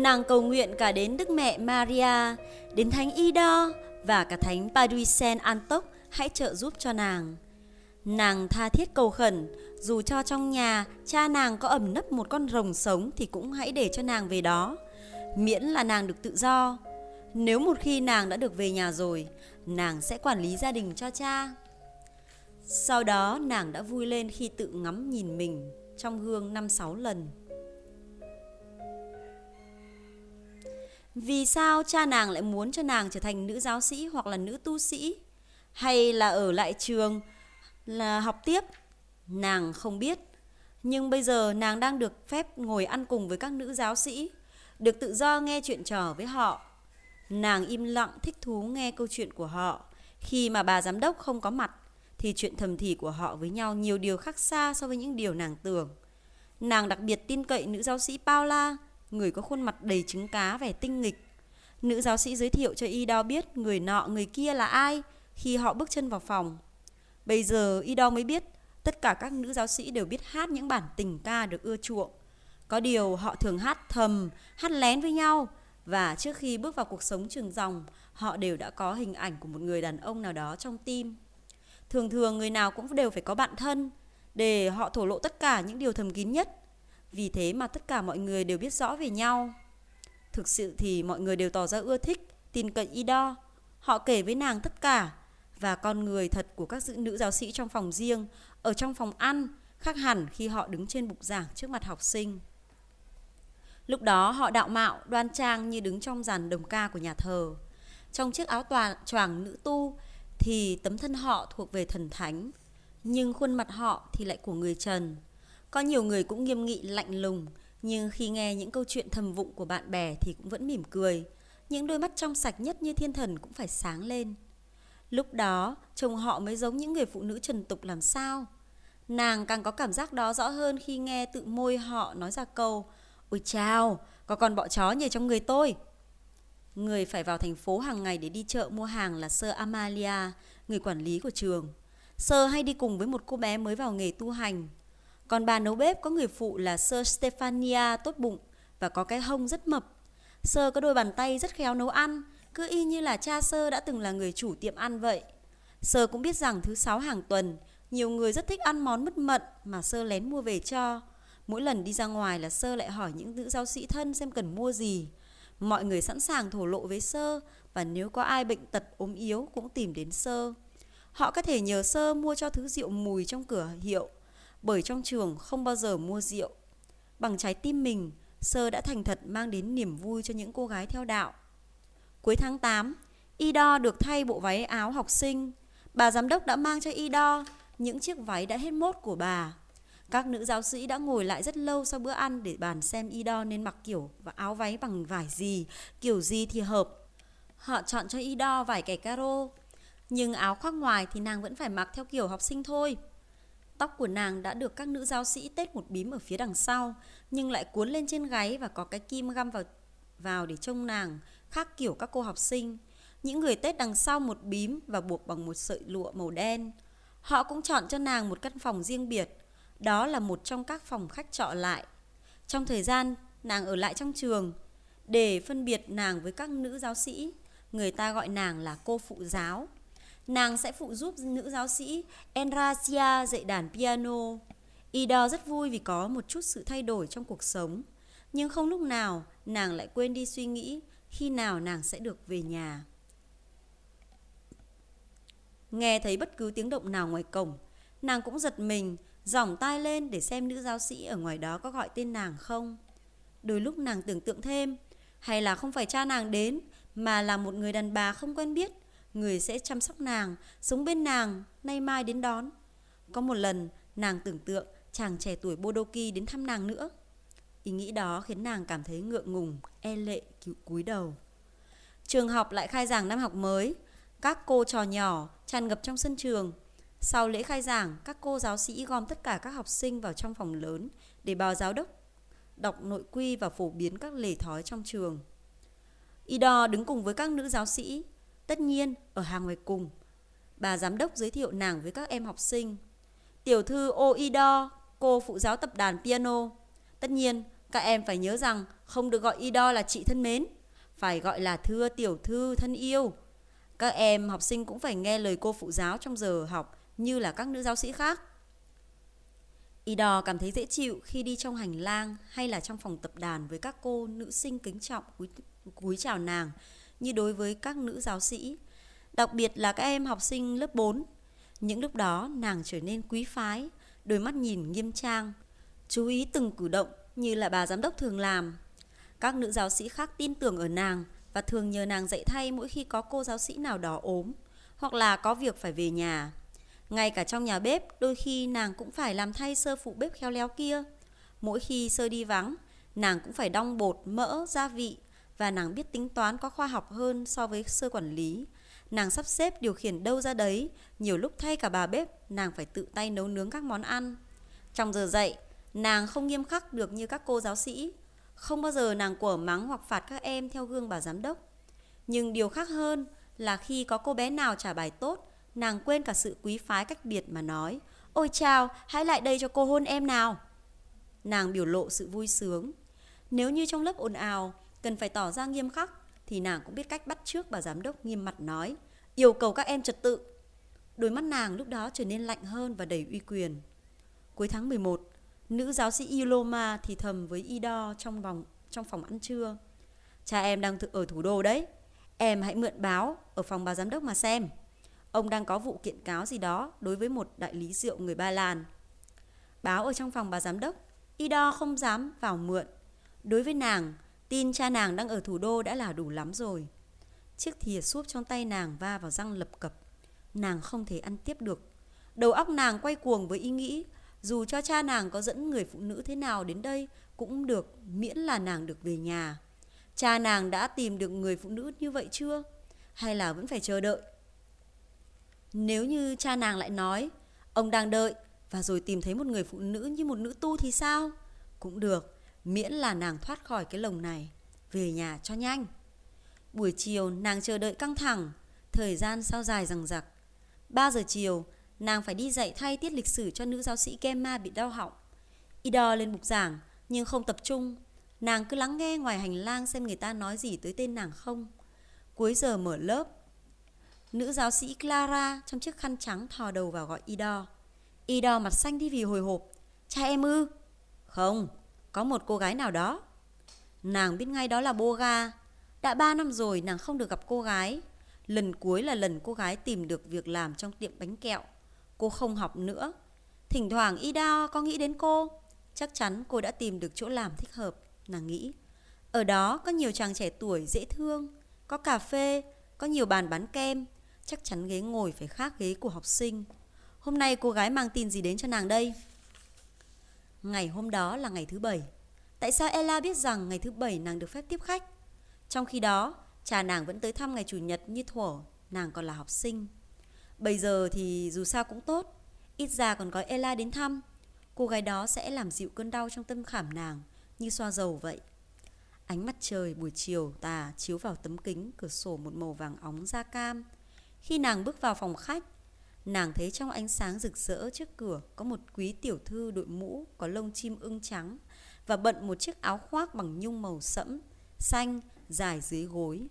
Nàng cầu nguyện cả đến Đức Mẹ Maria, đến Thánh Ido và cả Thánh Paduisen Antok hãy trợ giúp cho nàng. Nàng tha thiết cầu khẩn, dù cho trong nhà cha nàng có ẩm nấp một con rồng sống thì cũng hãy để cho nàng về đó, miễn là nàng được tự do. Nếu một khi nàng đã được về nhà rồi, nàng sẽ quản lý gia đình cho cha. Sau đó nàng đã vui lên khi tự ngắm nhìn mình trong gương 5-6 lần. Vì sao cha nàng lại muốn cho nàng trở thành nữ giáo sĩ hoặc là nữ tu sĩ? Hay là ở lại trường là học tiếp? Nàng không biết. Nhưng bây giờ nàng đang được phép ngồi ăn cùng với các nữ giáo sĩ, được tự do nghe chuyện trò với họ. Nàng im lặng thích thú nghe câu chuyện của họ. Khi mà bà giám đốc không có mặt, thì chuyện thầm thì của họ với nhau nhiều điều khác xa so với những điều nàng tưởng. Nàng đặc biệt tin cậy nữ giáo sĩ Paula, người có khuôn mặt đầy trứng cá vẻ tinh nghịch. Nữ giáo sĩ giới thiệu cho Y Đo biết người nọ người kia là ai khi họ bước chân vào phòng. Bây giờ Y Đo mới biết tất cả các nữ giáo sĩ đều biết hát những bản tình ca được ưa chuộng. Có điều họ thường hát thầm, hát lén với nhau và trước khi bước vào cuộc sống trường dòng, họ đều đã có hình ảnh của một người đàn ông nào đó trong tim. Thường thường người nào cũng đều phải có bạn thân để họ thổ lộ tất cả những điều thầm kín nhất. Vì thế mà tất cả mọi người đều biết rõ về nhau. Thực sự thì mọi người đều tỏ ra ưa thích, tin cậy y đo. Họ kể với nàng tất cả và con người thật của các nữ giáo sĩ trong phòng riêng, ở trong phòng ăn, khác hẳn khi họ đứng trên bục giảng trước mặt học sinh. Lúc đó họ đạo mạo, đoan trang như đứng trong dàn đồng ca của nhà thờ. Trong chiếc áo toàn choàng nữ tu thì tấm thân họ thuộc về thần thánh, nhưng khuôn mặt họ thì lại của người trần. Có nhiều người cũng nghiêm nghị lạnh lùng, nhưng khi nghe những câu chuyện thầm vụng của bạn bè thì cũng vẫn mỉm cười. Những đôi mắt trong sạch nhất như thiên thần cũng phải sáng lên. Lúc đó, chồng họ mới giống những người phụ nữ trần tục làm sao. Nàng càng có cảm giác đó rõ hơn khi nghe tự môi họ nói ra câu Ôi chào, có con bọ chó nhảy trong người tôi. Người phải vào thành phố hàng ngày để đi chợ mua hàng là Sơ Amalia, người quản lý của trường. Sơ hay đi cùng với một cô bé mới vào nghề tu hành. Còn bà nấu bếp có người phụ là Sơ Stefania tốt bụng và có cái hông rất mập. Sơ có đôi bàn tay rất khéo nấu ăn, cứ y như là cha Sơ đã từng là người chủ tiệm ăn vậy. Sơ cũng biết rằng thứ sáu hàng tuần, nhiều người rất thích ăn món mứt mận mà Sơ lén mua về cho. Mỗi lần đi ra ngoài là Sơ lại hỏi những nữ giáo sĩ thân xem cần mua gì. Mọi người sẵn sàng thổ lộ với Sơ và nếu có ai bệnh tật ốm yếu cũng tìm đến Sơ. Họ có thể nhờ Sơ mua cho thứ rượu mùi trong cửa hiệu bởi trong trường không bao giờ mua rượu. Bằng trái tim mình, Sơ đã thành thật mang đến niềm vui cho những cô gái theo đạo. Cuối tháng 8, Ido được thay bộ váy áo học sinh. Bà giám đốc đã mang cho Ido những chiếc váy đã hết mốt của bà. Các nữ giáo sĩ đã ngồi lại rất lâu sau bữa ăn để bàn xem Ido nên mặc kiểu và áo váy bằng vải gì, kiểu gì thì hợp. Họ chọn cho Ido vải kẻ caro, nhưng áo khoác ngoài thì nàng vẫn phải mặc theo kiểu học sinh thôi. Tóc của nàng đã được các nữ giáo sĩ tết một bím ở phía đằng sau, nhưng lại cuốn lên trên gáy và có cái kim găm vào vào để trông nàng, khác kiểu các cô học sinh. Những người tết đằng sau một bím và buộc bằng một sợi lụa màu đen. Họ cũng chọn cho nàng một căn phòng riêng biệt, đó là một trong các phòng khách trọ lại. Trong thời gian nàng ở lại trong trường, để phân biệt nàng với các nữ giáo sĩ, người ta gọi nàng là cô phụ giáo. Nàng sẽ phụ giúp nữ giáo sĩ Enrasia dạy đàn piano. Ida rất vui vì có một chút sự thay đổi trong cuộc sống. Nhưng không lúc nào nàng lại quên đi suy nghĩ khi nào nàng sẽ được về nhà. Nghe thấy bất cứ tiếng động nào ngoài cổng, nàng cũng giật mình dòng tai lên để xem nữ giáo sĩ ở ngoài đó có gọi tên nàng không. Đôi lúc nàng tưởng tượng thêm, hay là không phải cha nàng đến, mà là một người đàn bà không quen biết, người sẽ chăm sóc nàng, sống bên nàng, nay mai đến đón. Có một lần, nàng tưởng tượng chàng trẻ tuổi Bodoki đến thăm nàng nữa. Ý nghĩ đó khiến nàng cảm thấy ngượng ngùng, e lệ, cúi đầu. Trường học lại khai giảng năm học mới. Các cô trò nhỏ tràn ngập trong sân trường. Sau lễ khai giảng, các cô giáo sĩ gom tất cả các học sinh vào trong phòng lớn để bào giáo đốc đọc nội quy và phổ biến các lề thói trong trường. Ido đứng cùng với các nữ giáo sĩ, tất nhiên ở hàng ngoài cùng. Bà giám đốc giới thiệu nàng với các em học sinh. Tiểu thư Oido, cô phụ giáo tập đàn piano. Tất nhiên, Các em phải nhớ rằng không được gọi Ido là chị thân mến, phải gọi là thưa tiểu thư thân yêu. Các em học sinh cũng phải nghe lời cô phụ giáo trong giờ học như là các nữ giáo sĩ khác. Ido cảm thấy dễ chịu khi đi trong hành lang hay là trong phòng tập đàn với các cô nữ sinh kính trọng cúi, cúi chào nàng như đối với các nữ giáo sĩ. Đặc biệt là các em học sinh lớp 4. Những lúc đó nàng trở nên quý phái, đôi mắt nhìn nghiêm trang, chú ý từng cử động như là bà giám đốc thường làm. Các nữ giáo sĩ khác tin tưởng ở nàng và thường nhờ nàng dạy thay mỗi khi có cô giáo sĩ nào đó ốm hoặc là có việc phải về nhà. Ngay cả trong nhà bếp, đôi khi nàng cũng phải làm thay sơ phụ bếp khéo léo kia. Mỗi khi sơ đi vắng, nàng cũng phải đong bột, mỡ, gia vị và nàng biết tính toán có khoa học hơn so với sơ quản lý. Nàng sắp xếp điều khiển đâu ra đấy, nhiều lúc thay cả bà bếp, nàng phải tự tay nấu nướng các món ăn. Trong giờ dạy, nàng không nghiêm khắc được như các cô giáo sĩ. Không bao giờ nàng quở mắng hoặc phạt các em theo gương bà giám đốc. Nhưng điều khác hơn là khi có cô bé nào trả bài tốt, nàng quên cả sự quý phái cách biệt mà nói Ôi chào, hãy lại đây cho cô hôn em nào. Nàng biểu lộ sự vui sướng. Nếu như trong lớp ồn ào, cần phải tỏ ra nghiêm khắc, thì nàng cũng biết cách bắt trước bà giám đốc nghiêm mặt nói, yêu cầu các em trật tự. Đôi mắt nàng lúc đó trở nên lạnh hơn và đầy uy quyền. Cuối tháng 11, nữ giáo sĩ Iloma thì thầm với Ido trong vòng trong phòng ăn trưa. Cha em đang ở thủ đô đấy. Em hãy mượn báo ở phòng bà giám đốc mà xem. Ông đang có vụ kiện cáo gì đó đối với một đại lý rượu người Ba Lan. Báo ở trong phòng bà giám đốc, Ido không dám vào mượn. Đối với nàng, tin cha nàng đang ở thủ đô đã là đủ lắm rồi. Chiếc thìa súp trong tay nàng va vào răng lập cập. Nàng không thể ăn tiếp được. Đầu óc nàng quay cuồng với ý nghĩ, dù cho cha nàng có dẫn người phụ nữ thế nào đến đây cũng được, miễn là nàng được về nhà. Cha nàng đã tìm được người phụ nữ như vậy chưa? Hay là vẫn phải chờ đợi? Nếu như cha nàng lại nói, ông đang đợi và rồi tìm thấy một người phụ nữ như một nữ tu thì sao? Cũng được, miễn là nàng thoát khỏi cái lồng này, về nhà cho nhanh. Buổi chiều nàng chờ đợi căng thẳng, thời gian sao dài rằng rặc. 3 giờ chiều, nàng phải đi dạy thay tiết lịch sử cho nữ giáo sĩ Gemma bị đau họng. Ido lên bục giảng, nhưng không tập trung. Nàng cứ lắng nghe ngoài hành lang xem người ta nói gì tới tên nàng không. Cuối giờ mở lớp, Nữ giáo sĩ Clara trong chiếc khăn trắng thò đầu vào gọi Ido. Ido mặt xanh đi vì hồi hộp. Cha em ư? Không, có một cô gái nào đó. Nàng biết ngay đó là Boga. Đã ba năm rồi nàng không được gặp cô gái. Lần cuối là lần cô gái tìm được việc làm trong tiệm bánh kẹo. Cô không học nữa. Thỉnh thoảng Ida có nghĩ đến cô. Chắc chắn cô đã tìm được chỗ làm thích hợp, nàng nghĩ. Ở đó có nhiều chàng trẻ tuổi dễ thương, có cà phê, có nhiều bàn bán kem, chắc chắn ghế ngồi phải khác ghế của học sinh. Hôm nay cô gái mang tin gì đến cho nàng đây? Ngày hôm đó là ngày thứ bảy. Tại sao Ella biết rằng ngày thứ bảy nàng được phép tiếp khách? Trong khi đó, cha nàng vẫn tới thăm ngày chủ nhật như thuở, nàng còn là học sinh. Bây giờ thì dù sao cũng tốt, ít ra còn có Ella đến thăm. Cô gái đó sẽ làm dịu cơn đau trong tâm khảm nàng, như xoa dầu vậy. Ánh mặt trời buổi chiều tà chiếu vào tấm kính cửa sổ một màu vàng óng da cam, khi nàng bước vào phòng khách, nàng thấy trong ánh sáng rực rỡ trước cửa có một quý tiểu thư đội mũ có lông chim ưng trắng và bận một chiếc áo khoác bằng nhung màu sẫm, xanh, dài dưới gối.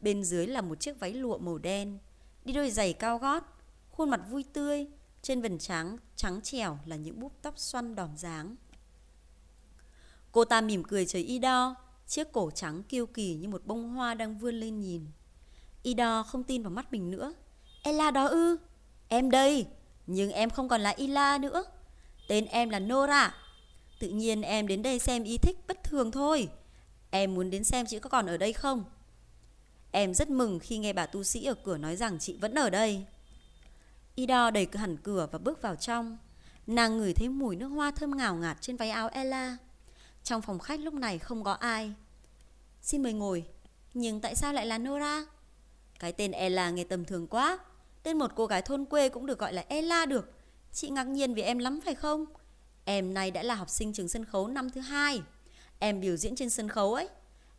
Bên dưới là một chiếc váy lụa màu đen, đi đôi giày cao gót, khuôn mặt vui tươi, trên vần trắng trắng trẻo là những búp tóc xoăn đòn dáng. Cô ta mỉm cười trời y đo, chiếc cổ trắng kiêu kỳ như một bông hoa đang vươn lên nhìn. Ida không tin vào mắt mình nữa. Ella đó ư? Em đây, nhưng em không còn là Ila nữa. Tên em là Nora. Tự nhiên em đến đây xem ý thích bất thường thôi. Em muốn đến xem chị có còn ở đây không? Em rất mừng khi nghe bà tu sĩ ở cửa nói rằng chị vẫn ở đây. Ida đẩy hẳn cửa và bước vào trong. Nàng ngửi thấy mùi nước hoa thơm ngào ngạt trên váy áo Ella. Trong phòng khách lúc này không có ai. Xin mời ngồi. Nhưng tại sao lại là Nora? Cái tên Ella nghe tầm thường quá. Tên một cô gái thôn quê cũng được gọi là Ella được. Chị ngạc nhiên vì em lắm phải không? Em nay đã là học sinh trường sân khấu năm thứ hai. Em biểu diễn trên sân khấu ấy.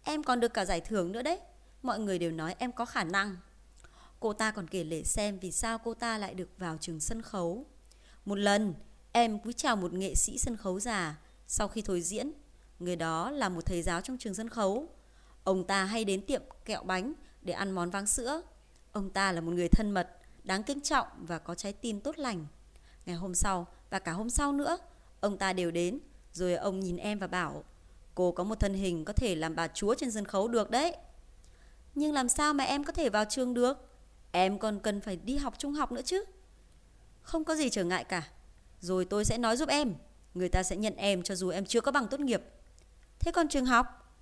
Em còn được cả giải thưởng nữa đấy. Mọi người đều nói em có khả năng. Cô ta còn kể lể xem vì sao cô ta lại được vào trường sân khấu. Một lần, em quý chào một nghệ sĩ sân khấu già. Sau khi thôi diễn, Người đó là một thầy giáo trong trường sân khấu. Ông ta hay đến tiệm kẹo bánh để ăn món vang sữa. Ông ta là một người thân mật, đáng kính trọng và có trái tim tốt lành. Ngày hôm sau và cả hôm sau nữa, ông ta đều đến, rồi ông nhìn em và bảo, cô có một thân hình có thể làm bà chúa trên sân khấu được đấy. Nhưng làm sao mà em có thể vào trường được? Em còn cần phải đi học trung học nữa chứ. Không có gì trở ngại cả. Rồi tôi sẽ nói giúp em. Người ta sẽ nhận em cho dù em chưa có bằng tốt nghiệp. Thế còn trường học?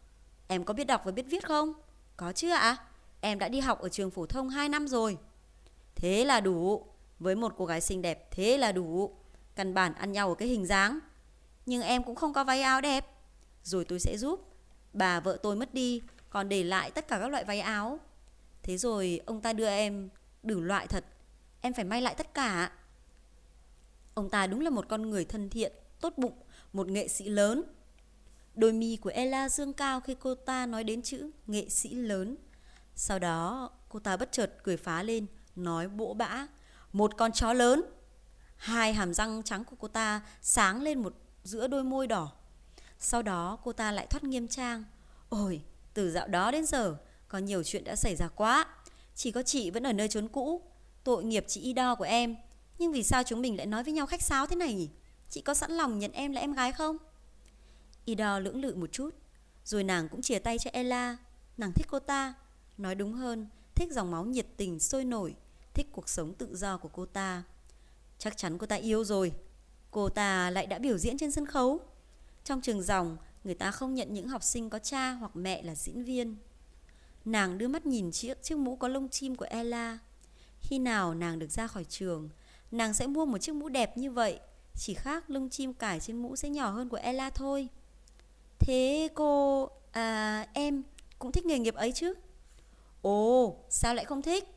Em có biết đọc và biết viết không? Có chứ ạ. Em đã đi học ở trường phổ thông 2 năm rồi. Thế là đủ. Với một cô gái xinh đẹp thế là đủ. Căn bản ăn nhau ở cái hình dáng. Nhưng em cũng không có váy áo đẹp. Rồi tôi sẽ giúp. Bà vợ tôi mất đi, còn để lại tất cả các loại váy áo. Thế rồi ông ta đưa em đủ loại thật. Em phải may lại tất cả. Ông ta đúng là một con người thân thiện, tốt bụng, một nghệ sĩ lớn. Đôi mi của Ella dương cao khi cô ta nói đến chữ nghệ sĩ lớn. Sau đó cô ta bất chợt cười phá lên, nói bỗ bã. Một con chó lớn. Hai hàm răng trắng của cô ta sáng lên một giữa đôi môi đỏ. Sau đó cô ta lại thoát nghiêm trang. Ôi, từ dạo đó đến giờ, có nhiều chuyện đã xảy ra quá. Chỉ có chị vẫn ở nơi trốn cũ. Tội nghiệp chị y đo của em. Nhưng vì sao chúng mình lại nói với nhau khách sáo thế này nhỉ? Chị có sẵn lòng nhận em là em gái không? Ida lưỡng lự một chút. Rồi nàng cũng chia tay cho Ella. Nàng thích cô ta. Nói đúng hơn, thích dòng máu nhiệt tình sôi nổi. Thích cuộc sống tự do của cô ta. Chắc chắn cô ta yêu rồi. Cô ta lại đã biểu diễn trên sân khấu. Trong trường dòng, người ta không nhận những học sinh có cha hoặc mẹ là diễn viên. Nàng đưa mắt nhìn chiếc, chiếc mũ có lông chim của Ella. Khi nào nàng được ra khỏi trường, nàng sẽ mua một chiếc mũ đẹp như vậy. Chỉ khác lông chim cải trên mũ sẽ nhỏ hơn của Ella thôi. Thế cô... À, em cũng thích nghề nghiệp ấy chứ? Ồ, sao lại không thích?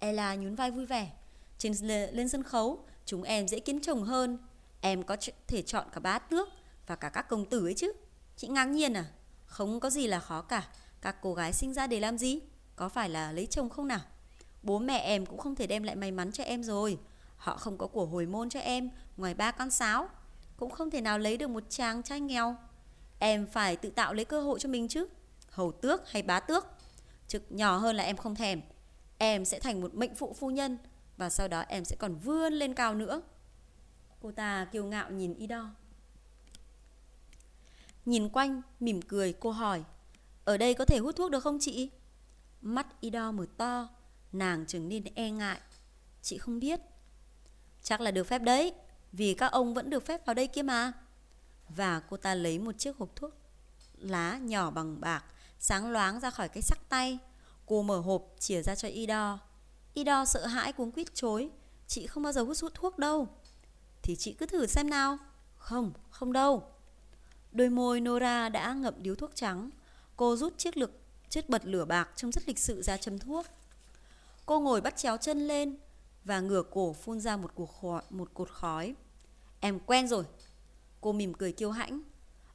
Ella nhún vai vui vẻ. Trên lên sân khấu, chúng em dễ kiến chồng hơn. Em có thể chọn cả bát tước và cả các công tử ấy chứ. Chị ngang nhiên à? Không có gì là khó cả. Các cô gái sinh ra để làm gì? Có phải là lấy chồng không nào? Bố mẹ em cũng không thể đem lại may mắn cho em rồi. Họ không có của hồi môn cho em ngoài ba con sáo. Cũng không thể nào lấy được một chàng trai nghèo. Em phải tự tạo lấy cơ hội cho mình chứ. Hầu tước hay bá tước. Chức nhỏ hơn là em không thèm. Em sẽ thành một mệnh phụ phu nhân và sau đó em sẽ còn vươn lên cao nữa. Cô ta kiêu ngạo nhìn Ido. Nhìn quanh, mỉm cười, cô hỏi. Ở đây có thể hút thuốc được không chị? Mắt Ido mở to, nàng trở nên e ngại. Chị không biết. Chắc là được phép đấy, vì các ông vẫn được phép vào đây kia mà. Và cô ta lấy một chiếc hộp thuốc lá nhỏ bằng bạc, sáng loáng ra khỏi cái sắc tay. Cô mở hộp, chìa ra cho Ido. Ido sợ hãi cuống quýt chối. Chị không bao giờ hút hút thuốc đâu. Thì chị cứ thử xem nào. Không, không đâu. Đôi môi Nora đã ngậm điếu thuốc trắng. Cô rút chiếc lực chiếc bật lửa bạc trông rất lịch sự ra châm thuốc. Cô ngồi bắt chéo chân lên và ngửa cổ phun ra một, cuộc khói, một cột khói. Em quen rồi. Cô mỉm cười kiêu hãnh.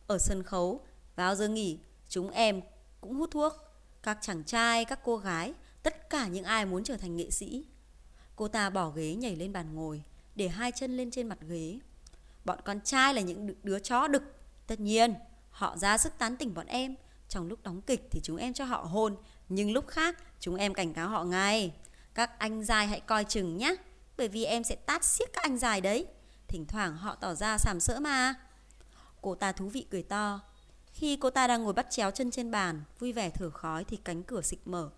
Ở sân khấu, vào giờ nghỉ, chúng em cũng hút thuốc. Các chàng trai, các cô gái, tất cả những ai muốn trở thành nghệ sĩ. Cô ta bỏ ghế nhảy lên bàn ngồi, để hai chân lên trên mặt ghế. Bọn con trai là những đứa chó đực. Tất nhiên, họ ra sức tán tỉnh bọn em. Trong lúc đóng kịch thì chúng em cho họ hôn, nhưng lúc khác chúng em cảnh cáo họ ngay. Các anh dài hãy coi chừng nhé, bởi vì em sẽ tát xiết các anh dài đấy. Thỉnh thoảng họ tỏ ra sàm sỡ mà. Cô ta thú vị cười to. Khi cô ta đang ngồi bắt chéo chân trên bàn, vui vẻ thở khói thì cánh cửa xịch mở.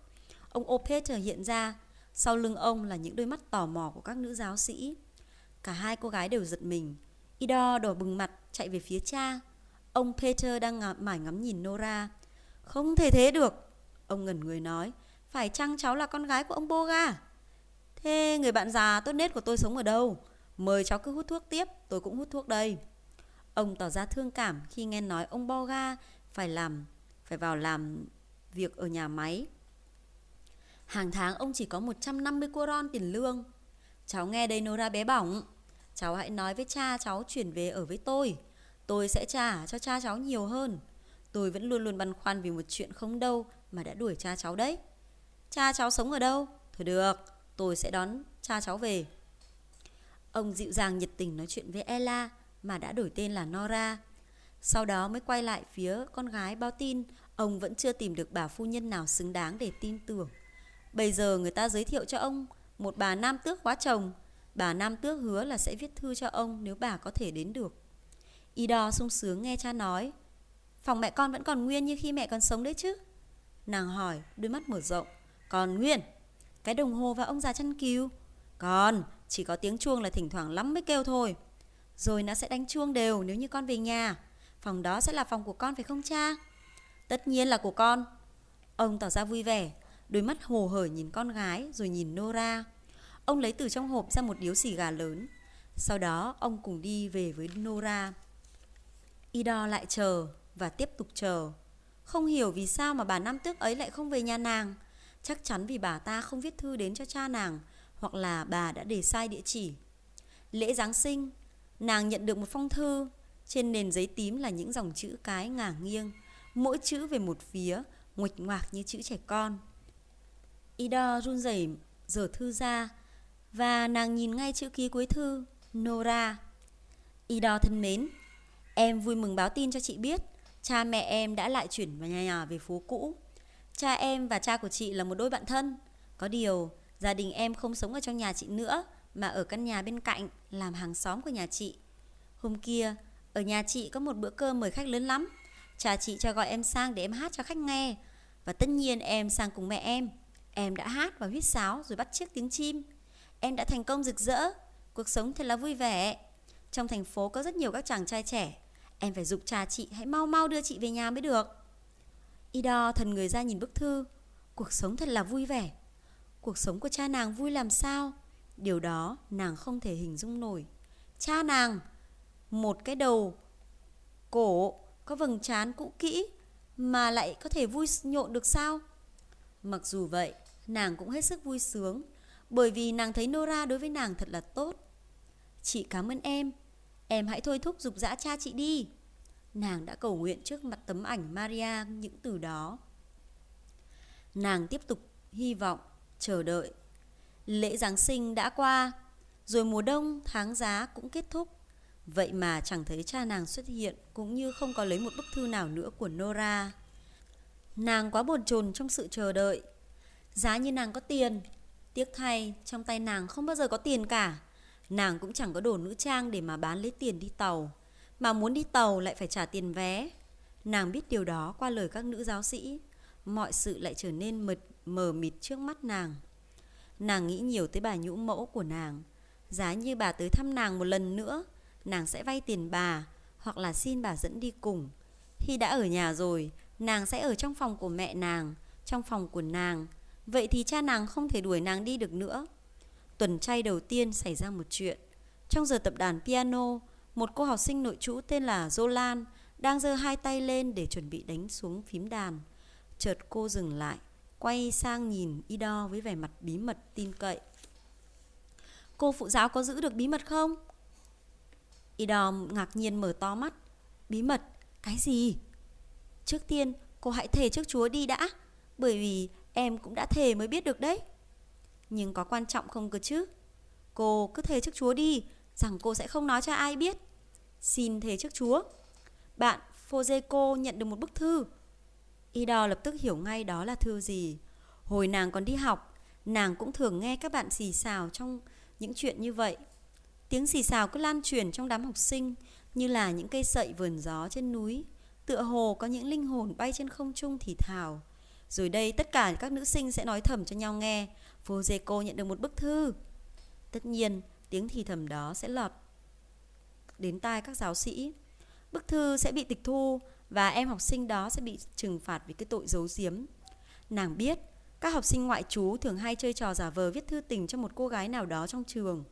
Ông Opeter hiện ra, sau lưng ông là những đôi mắt tò mò của các nữ giáo sĩ. Cả hai cô gái đều giật mình. Ido đỏ bừng mặt chạy về phía cha. Ông Peter đang mải ngắm nhìn Nora. Không thể thế được. Ông ngẩn người nói. Phải chăng cháu là con gái của ông Boga? Thế người bạn già tốt nết của tôi sống ở đâu? Mời cháu cứ hút thuốc tiếp, tôi cũng hút thuốc đây. Ông tỏ ra thương cảm khi nghe nói ông Boga phải làm phải vào làm việc ở nhà máy. Hàng tháng ông chỉ có 150 coron tiền lương. Cháu nghe đây Nora bé bỏng. Cháu hãy nói với cha cháu chuyển về ở với tôi. Tôi sẽ trả cho cha cháu nhiều hơn. Tôi vẫn luôn luôn băn khoăn vì một chuyện không đâu mà đã đuổi cha cháu đấy. Cha cháu sống ở đâu? Thôi được, tôi sẽ đón cha cháu về. Ông dịu dàng nhiệt tình nói chuyện với Ella mà đã đổi tên là Nora. Sau đó mới quay lại phía con gái báo tin ông vẫn chưa tìm được bà phu nhân nào xứng đáng để tin tưởng. Bây giờ người ta giới thiệu cho ông một bà nam tước hóa chồng. Bà nam tước hứa là sẽ viết thư cho ông nếu bà có thể đến được. Y đo sung sướng nghe cha nói. Phòng mẹ con vẫn còn nguyên như khi mẹ còn sống đấy chứ. Nàng hỏi, đôi mắt mở rộng. Còn nguyên. Cái đồng hồ và ông già chăn cừu. Còn, chỉ có tiếng chuông là thỉnh thoảng lắm mới kêu thôi. Rồi nó sẽ đánh chuông đều nếu như con về nhà. Phòng đó sẽ là phòng của con phải không cha? Tất nhiên là của con. Ông tỏ ra vui vẻ, đôi mắt hồ hởi nhìn con gái rồi nhìn Nora. Ông lấy từ trong hộp ra một điếu xì gà lớn. Sau đó ông cùng đi về với Nora. Ido lại chờ và tiếp tục chờ. Không hiểu vì sao mà bà Nam Tước ấy lại không về nhà nàng. Chắc chắn vì bà ta không viết thư đến cho cha nàng hoặc là bà đã để sai địa chỉ. Lễ Giáng sinh, nàng nhận được một phong thư. Trên nền giấy tím là những dòng chữ cái ngả nghiêng, mỗi chữ về một phía, nguệch ngoạc như chữ trẻ con. Ida run rẩy dở thư ra và nàng nhìn ngay chữ ký cuối thư, Nora. Ida thân mến, em vui mừng báo tin cho chị biết, cha mẹ em đã lại chuyển vào nhà, nhà về phố cũ. Cha em và cha của chị là một đôi bạn thân. Có điều, gia đình em không sống ở trong nhà chị nữa, mà ở căn nhà bên cạnh, làm hàng xóm của nhà chị. Hôm kia, ở nhà chị có một bữa cơm mời khách lớn lắm. Cha chị cho gọi em sang để em hát cho khách nghe. Và tất nhiên em sang cùng mẹ em. Em đã hát và huýt sáo rồi bắt chiếc tiếng chim. Em đã thành công rực rỡ. Cuộc sống thật là vui vẻ. Trong thành phố có rất nhiều các chàng trai trẻ. Em phải dục cha chị hãy mau mau đưa chị về nhà mới được. Ido thần người ra nhìn bức thư. Cuộc sống thật là vui vẻ. Cuộc sống của cha nàng vui làm sao? Điều đó nàng không thể hình dung nổi. Cha nàng, một cái đầu cổ có vầng trán cũ kỹ mà lại có thể vui nhộn được sao? Mặc dù vậy, nàng cũng hết sức vui sướng bởi vì nàng thấy Nora đối với nàng thật là tốt. Chị cảm ơn em, em hãy thôi thúc dục dã cha chị đi. Nàng đã cầu nguyện trước mặt tấm ảnh Maria những từ đó. Nàng tiếp tục hy vọng, chờ đợi. Lễ Giáng sinh đã qua, rồi mùa đông tháng giá cũng kết thúc. Vậy mà chẳng thấy cha nàng xuất hiện cũng như không có lấy một bức thư nào nữa của Nora. Nàng quá bồn chồn trong sự chờ đợi. Giá như nàng có tiền, tiếc thay trong tay nàng không bao giờ có tiền cả. Nàng cũng chẳng có đồ nữ trang để mà bán lấy tiền đi tàu. Mà muốn đi tàu lại phải trả tiền vé. Nàng biết điều đó qua lời các nữ giáo sĩ. Mọi sự lại trở nên mệt, mờ mịt trước mắt nàng. Nàng nghĩ nhiều tới bà nhũ mẫu của nàng. Giá như bà tới thăm nàng một lần nữa, nàng sẽ vay tiền bà hoặc là xin bà dẫn đi cùng. Khi đã ở nhà rồi, nàng sẽ ở trong phòng của mẹ nàng, trong phòng của nàng. Vậy thì cha nàng không thể đuổi nàng đi được nữa. Tuần trai đầu tiên xảy ra một chuyện. Trong giờ tập đàn piano, một cô học sinh nội trú tên là Zolan đang giơ hai tay lên để chuẩn bị đánh xuống phím đàn. Chợt cô dừng lại, quay sang nhìn Ido với vẻ mặt bí mật tin cậy. Cô phụ giáo có giữ được bí mật không? Ido ngạc nhiên mở to mắt. Bí mật? Cái gì? Trước tiên, cô hãy thề trước Chúa đi đã. Bởi vì em cũng đã thề mới biết được đấy. Nhưng có quan trọng không cơ chứ? Cô cứ thề trước Chúa đi, rằng cô sẽ không nói cho ai biết. Xin thề trước Chúa. Bạn Fozeco nhận được một bức thư. Ido lập tức hiểu ngay đó là thư gì. Hồi nàng còn đi học, nàng cũng thường nghe các bạn xì xào trong những chuyện như vậy. Tiếng xì xào cứ lan truyền trong đám học sinh như là những cây sậy vườn gió trên núi. Tựa hồ có những linh hồn bay trên không trung thì thào. Rồi đây tất cả các nữ sinh sẽ nói thầm cho nhau nghe. Vô dê cô nhận được một bức thư. Tất nhiên, tiếng thì thầm đó sẽ lọt đến tai các giáo sĩ. Bức thư sẽ bị tịch thu và em học sinh đó sẽ bị trừng phạt vì cái tội giấu giếm. Nàng biết, các học sinh ngoại trú thường hay chơi trò giả vờ viết thư tình cho một cô gái nào đó trong trường.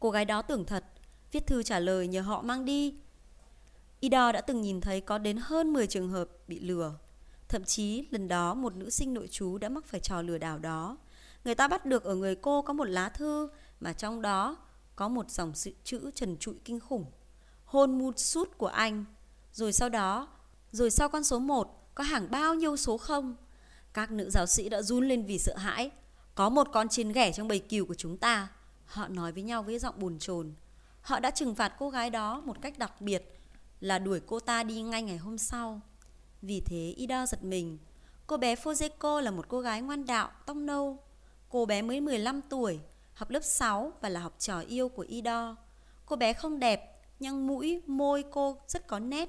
Cô gái đó tưởng thật, viết thư trả lời nhờ họ mang đi. Ida đã từng nhìn thấy có đến hơn 10 trường hợp bị lừa. Thậm chí lần đó một nữ sinh nội trú đã mắc phải trò lừa đảo đó. Người ta bắt được ở người cô có một lá thư mà trong đó có một dòng sự chữ trần trụi kinh khủng. Hôn mút sút của anh. Rồi sau đó, rồi sau con số 1 có hàng bao nhiêu số không? Các nữ giáo sĩ đã run lên vì sợ hãi. Có một con chín ghẻ trong bầy cừu của chúng ta. Họ nói với nhau với giọng buồn chồn. Họ đã trừng phạt cô gái đó một cách đặc biệt là đuổi cô ta đi ngay ngày hôm sau. Vì thế Ida giật mình. Cô bé Fojeko là một cô gái ngoan đạo, tóc nâu. Cô bé mới 15 tuổi, học lớp 6 và là học trò yêu của Ido. Cô bé không đẹp, nhưng mũi, môi cô rất có nét.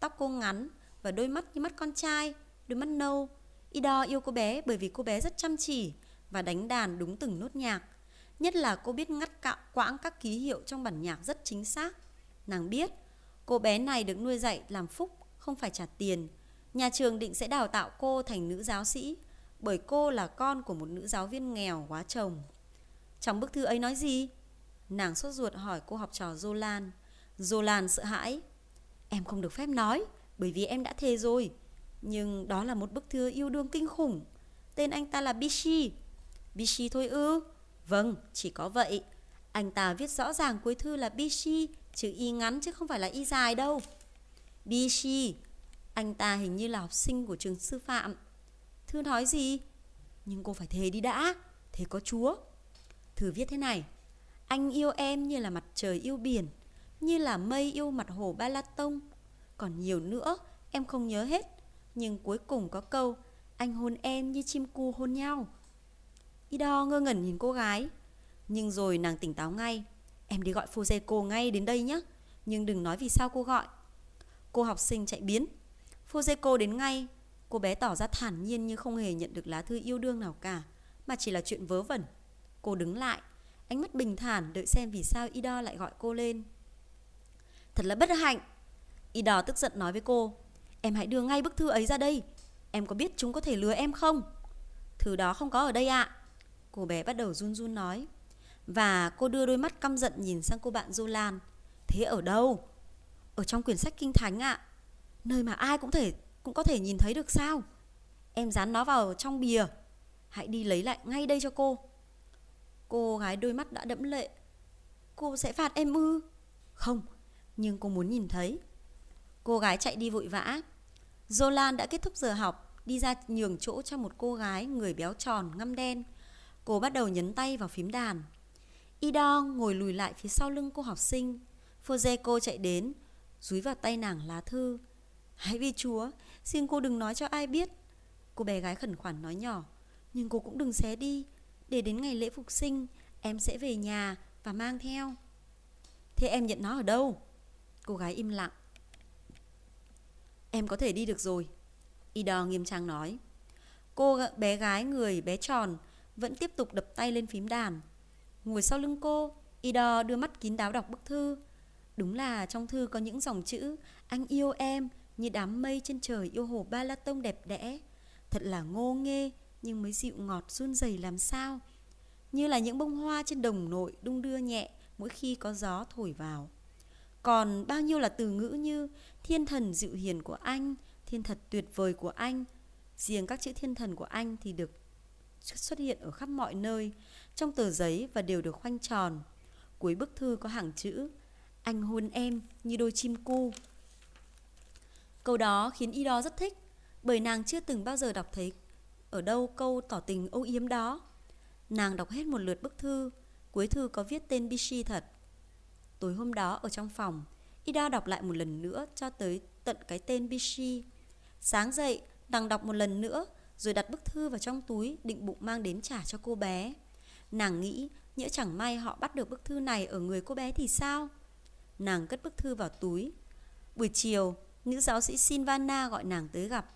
Tóc cô ngắn và đôi mắt như mắt con trai, đôi mắt nâu. ido yêu cô bé bởi vì cô bé rất chăm chỉ và đánh đàn đúng từng nốt nhạc. Nhất là cô biết ngắt cạo quãng các ký hiệu trong bản nhạc rất chính xác. Nàng biết, cô bé này được nuôi dạy làm phúc, không phải trả tiền. Nhà trường định sẽ đào tạo cô thành nữ giáo sĩ, bởi cô là con của một nữ giáo viên nghèo quá chồng. Trong bức thư ấy nói gì? Nàng sốt ruột hỏi cô học trò Zolan. Zolan sợ hãi. Em không được phép nói, bởi vì em đã thề rồi. Nhưng đó là một bức thư yêu đương kinh khủng. Tên anh ta là Bishi. Bishi thôi ư? Vâng, chỉ có vậy. Anh ta viết rõ ràng cuối thư là Bishi, chữ y ngắn chứ không phải là y dài đâu. Bishi, anh ta hình như là học sinh của trường sư phạm. Thư nói gì? Nhưng cô phải thề đi đã, thế có Chúa. Thư viết thế này, anh yêu em như là mặt trời yêu biển, như là mây yêu mặt hồ Ba La Tông. Còn nhiều nữa, em không nhớ hết. Nhưng cuối cùng có câu, anh hôn em như chim cu hôn nhau. Ido ngơ ngẩn nhìn cô gái. Nhưng rồi nàng tỉnh táo ngay. Em đi gọi Fujeko ngay đến đây nhé. Nhưng đừng nói vì sao cô gọi. Cô học sinh chạy biến. Fujeko đến ngay. Cô bé tỏ ra thản nhiên như không hề nhận được lá thư yêu đương nào cả. Mà chỉ là chuyện vớ vẩn. Cô đứng lại. Ánh mắt bình thản đợi xem vì sao Ido lại gọi cô lên. Thật là bất hạnh. Y đỏ tức giận nói với cô. Em hãy đưa ngay bức thư ấy ra đây. Em có biết chúng có thể lừa em không? Thư đó không có ở đây ạ. À. Cô bé bắt đầu run run nói. Và cô đưa đôi mắt căm giận nhìn sang cô bạn Du Lan. Thế ở đâu? Ở trong quyển sách kinh thánh ạ. À. Nơi mà ai cũng thể cũng có thể nhìn thấy được sao? Em dán nó vào trong bìa. Hãy đi lấy lại ngay đây cho cô. Cô gái đôi mắt đã đẫm lệ. Cô sẽ phạt em ư? Không, nhưng cô muốn nhìn thấy. Cô gái chạy đi vội vã. Zolan đã kết thúc giờ học, đi ra nhường chỗ cho một cô gái người béo tròn, ngăm đen. Cô bắt đầu nhấn tay vào phím đàn. Ido ngồi lùi lại phía sau lưng cô học sinh. cô chạy đến, dúi vào tay nàng lá thư. Hãy vì Chúa, xin cô đừng nói cho ai biết. Cô bé gái khẩn khoản nói nhỏ, nhưng cô cũng đừng xé đi. Để đến ngày lễ phục sinh, em sẽ về nhà và mang theo. Thế em nhận nó ở đâu? Cô gái im lặng. Em có thể đi được rồi. Ida nghiêm trang nói. Cô bé gái người bé tròn vẫn tiếp tục đập tay lên phím đàn. Ngồi sau lưng cô, Ida đưa mắt kín đáo đọc bức thư. Đúng là trong thư có những dòng chữ Anh yêu em như đám mây trên trời yêu hồ Ba La Tông đẹp đẽ. Thật là ngô nghê nhưng mới dịu ngọt run rẩy làm sao. Như là những bông hoa trên đồng nội đung đưa nhẹ mỗi khi có gió thổi vào. Còn bao nhiêu là từ ngữ như thiên thần dịu hiền của anh, thiên thật tuyệt vời của anh. Riêng các chữ thiên thần của anh thì được xuất hiện ở khắp mọi nơi, trong tờ giấy và đều được khoanh tròn. Cuối bức thư có hàng chữ Anh hôn em như đôi chim cu. Câu đó khiến y đó rất thích, bởi nàng chưa từng bao giờ đọc thấy ở đâu câu tỏ tình âu yếm đó. Nàng đọc hết một lượt bức thư, cuối thư có viết tên Bishi thật. Tối hôm đó ở trong phòng, Ida đọc lại một lần nữa cho tới tận cái tên Bishi. Sáng dậy, nàng đọc một lần nữa, rồi đặt bức thư vào trong túi định bụng mang đến trả cho cô bé. Nàng nghĩ, nhỡ chẳng may họ bắt được bức thư này ở người cô bé thì sao? Nàng cất bức thư vào túi. Buổi chiều, nữ giáo sĩ Silvana gọi nàng tới gặp.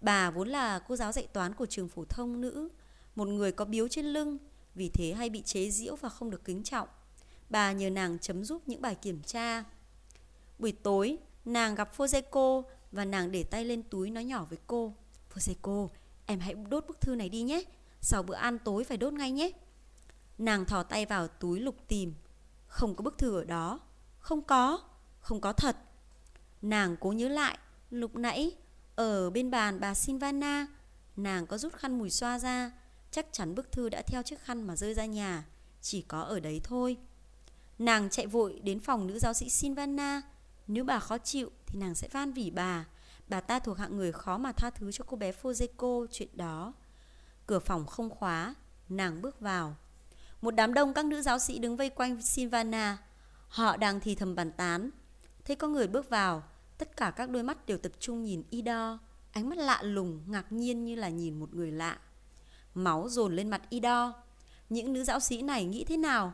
Bà vốn là cô giáo dạy toán của trường phổ thông nữ, một người có biếu trên lưng, vì thế hay bị chế giễu và không được kính trọng. Bà nhờ nàng chấm giúp những bài kiểm tra. Buổi tối, nàng gặp Fojeko và nàng để tay lên túi nói nhỏ với cô. Fojeko, em hãy đốt bức thư này đi nhé. Sau bữa ăn tối phải đốt ngay nhé. Nàng thò tay vào túi lục tìm. Không có bức thư ở đó. Không có. Không có thật. Nàng cố nhớ lại. Lúc nãy, ở bên bàn bà Silvana, nàng có rút khăn mùi xoa ra. Chắc chắn bức thư đã theo chiếc khăn mà rơi ra nhà. Chỉ có ở đấy thôi. Nàng chạy vội đến phòng nữ giáo sĩ Silvana. Nếu bà khó chịu thì nàng sẽ van vỉ bà. Bà ta thuộc hạng người khó mà tha thứ cho cô bé Fojeko chuyện đó. Cửa phòng không khóa, nàng bước vào. Một đám đông các nữ giáo sĩ đứng vây quanh Silvana. Họ đang thì thầm bàn tán. Thấy có người bước vào, Tất cả các đôi mắt đều tập trung nhìn Ido, ánh mắt lạ lùng, ngạc nhiên như là nhìn một người lạ. Máu dồn lên mặt Ido. Những nữ giáo sĩ này nghĩ thế nào?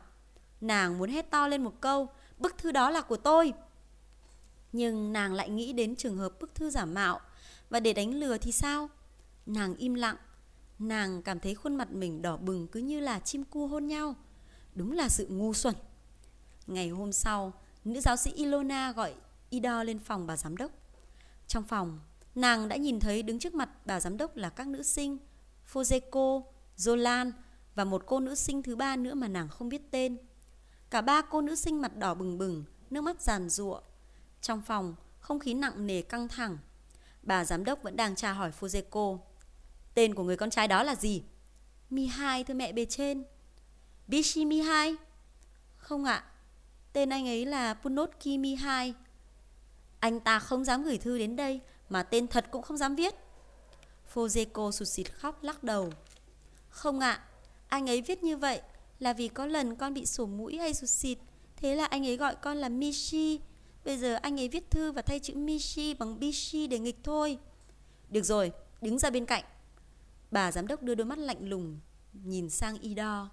Nàng muốn hét to lên một câu, bức thư đó là của tôi. Nhưng nàng lại nghĩ đến trường hợp bức thư giả mạo và để đánh lừa thì sao? Nàng im lặng, nàng cảm thấy khuôn mặt mình đỏ bừng cứ như là chim cu hôn nhau. Đúng là sự ngu xuẩn. Ngày hôm sau, nữ giáo sĩ Ilona gọi Ido lên phòng bà giám đốc. Trong phòng, nàng đã nhìn thấy đứng trước mặt bà giám đốc là các nữ sinh Fozeko, Zolan và một cô nữ sinh thứ ba nữa mà nàng không biết tên. Cả ba cô nữ sinh mặt đỏ bừng bừng, nước mắt giàn giụa. Trong phòng, không khí nặng nề căng thẳng. Bà giám đốc vẫn đang tra hỏi Fujiko. Tên của người con trai đó là gì? Mihai thưa mẹ bề trên. Bishi Mihai? Không ạ. Tên anh ấy là Punotki Mihai. Anh ta không dám gửi thư đến đây mà tên thật cũng không dám viết. Fujiko sụt sịt khóc lắc đầu. Không ạ, anh ấy viết như vậy là vì có lần con bị sổ mũi hay sụt xịt, thế là anh ấy gọi con là Mishi. Bây giờ anh ấy viết thư và thay chữ Mishi bằng Bishi để nghịch thôi. Được rồi, đứng ra bên cạnh. Bà giám đốc đưa đôi mắt lạnh lùng nhìn sang Ido.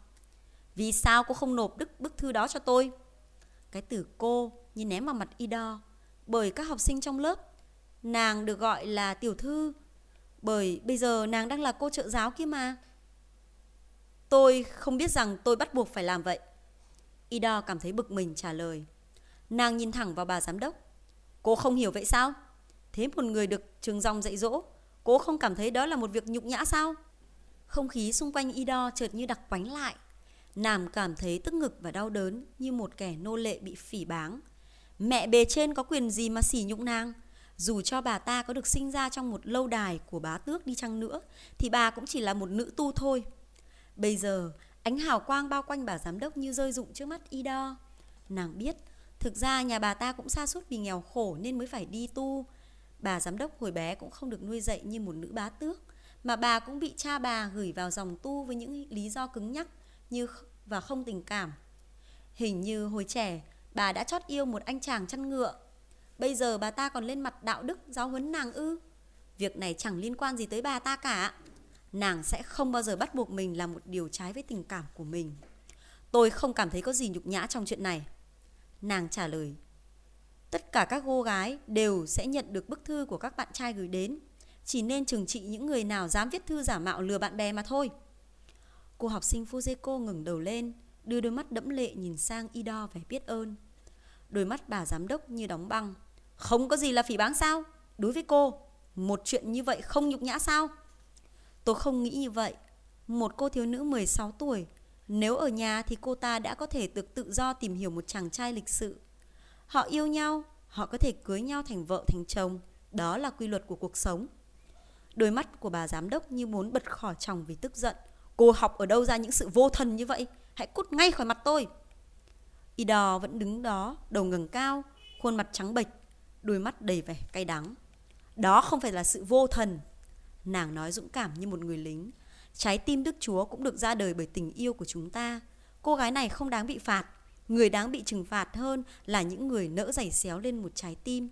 Vì sao cô không nộp đức bức thư đó cho tôi? Cái từ cô như ném vào mặt Ido. Bởi các học sinh trong lớp, nàng được gọi là tiểu thư. Bởi bây giờ nàng đang là cô trợ giáo kia mà. Tôi không biết rằng tôi bắt buộc phải làm vậy. Ida cảm thấy bực mình trả lời. Nàng nhìn thẳng vào bà giám đốc. Cô không hiểu vậy sao? Thế một người được trường dòng dạy dỗ, cô không cảm thấy đó là một việc nhục nhã sao? Không khí xung quanh Ida chợt như đặc quánh lại. Nàng cảm thấy tức ngực và đau đớn như một kẻ nô lệ bị phỉ báng. Mẹ bề trên có quyền gì mà sỉ nhục nàng? Dù cho bà ta có được sinh ra trong một lâu đài của bá tước đi chăng nữa, thì bà cũng chỉ là một nữ tu thôi. Bây giờ, ánh hào quang bao quanh bà giám đốc như rơi rụng trước mắt y đo. Nàng biết, thực ra nhà bà ta cũng xa suốt vì nghèo khổ nên mới phải đi tu. Bà giám đốc hồi bé cũng không được nuôi dạy như một nữ bá tước, mà bà cũng bị cha bà gửi vào dòng tu với những lý do cứng nhắc như và không tình cảm. Hình như hồi trẻ, bà đã chót yêu một anh chàng chăn ngựa. Bây giờ bà ta còn lên mặt đạo đức giáo huấn nàng ư? Việc này chẳng liên quan gì tới bà ta cả nàng sẽ không bao giờ bắt buộc mình làm một điều trái với tình cảm của mình. Tôi không cảm thấy có gì nhục nhã trong chuyện này. Nàng trả lời. Tất cả các cô gái đều sẽ nhận được bức thư của các bạn trai gửi đến. Chỉ nên trừng trị những người nào dám viết thư giả mạo lừa bạn bè mà thôi. Cô học sinh Fujiko ngừng đầu lên, đưa đôi mắt đẫm lệ nhìn sang Ido vẻ biết ơn. Đôi mắt bà giám đốc như đóng băng. Không có gì là phỉ báng sao? Đối với cô, một chuyện như vậy không nhục nhã sao? Tôi không nghĩ như vậy. Một cô thiếu nữ 16 tuổi, nếu ở nhà thì cô ta đã có thể được tự do tìm hiểu một chàng trai lịch sự. Họ yêu nhau, họ có thể cưới nhau thành vợ thành chồng. Đó là quy luật của cuộc sống. Đôi mắt của bà giám đốc như muốn bật khỏi chồng vì tức giận. Cô học ở đâu ra những sự vô thần như vậy? Hãy cút ngay khỏi mặt tôi. Y đò vẫn đứng đó, đầu ngẩng cao, khuôn mặt trắng bệch, đôi mắt đầy vẻ cay đắng. Đó không phải là sự vô thần, Nàng nói dũng cảm như một người lính. Trái tim Đức Chúa cũng được ra đời bởi tình yêu của chúng ta. Cô gái này không đáng bị phạt. Người đáng bị trừng phạt hơn là những người nỡ giày xéo lên một trái tim.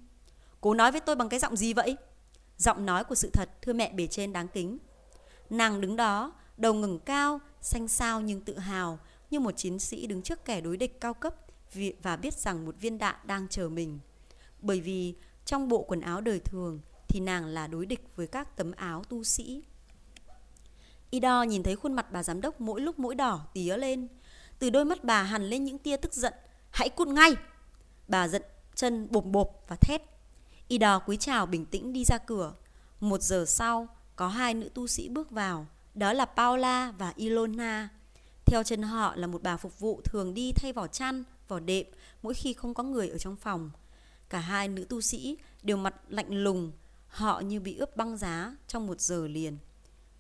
Cô nói với tôi bằng cái giọng gì vậy? Giọng nói của sự thật, thưa mẹ bề trên đáng kính. Nàng đứng đó, đầu ngừng cao, xanh xao nhưng tự hào, như một chiến sĩ đứng trước kẻ đối địch cao cấp và biết rằng một viên đạn đang chờ mình. Bởi vì trong bộ quần áo đời thường, thì nàng là đối địch với các tấm áo tu sĩ. Ido nhìn thấy khuôn mặt bà giám đốc mỗi lúc mỗi đỏ tía lên. Từ đôi mắt bà hằn lên những tia tức giận. Hãy cút ngay! Bà giận chân bộp bộp và thét. Ido cúi chào bình tĩnh đi ra cửa. Một giờ sau, có hai nữ tu sĩ bước vào. Đó là Paula và Ilona. Theo chân họ là một bà phục vụ thường đi thay vỏ chăn, vỏ đệm mỗi khi không có người ở trong phòng. Cả hai nữ tu sĩ đều mặt lạnh lùng, Họ như bị ướp băng giá trong một giờ liền.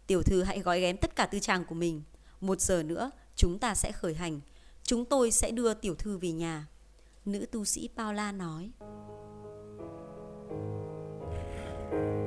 Tiểu thư hãy gói ghém tất cả tư trang của mình. Một giờ nữa, chúng ta sẽ khởi hành. Chúng tôi sẽ đưa tiểu thư về nhà. Nữ tu sĩ Paula nói. Thank you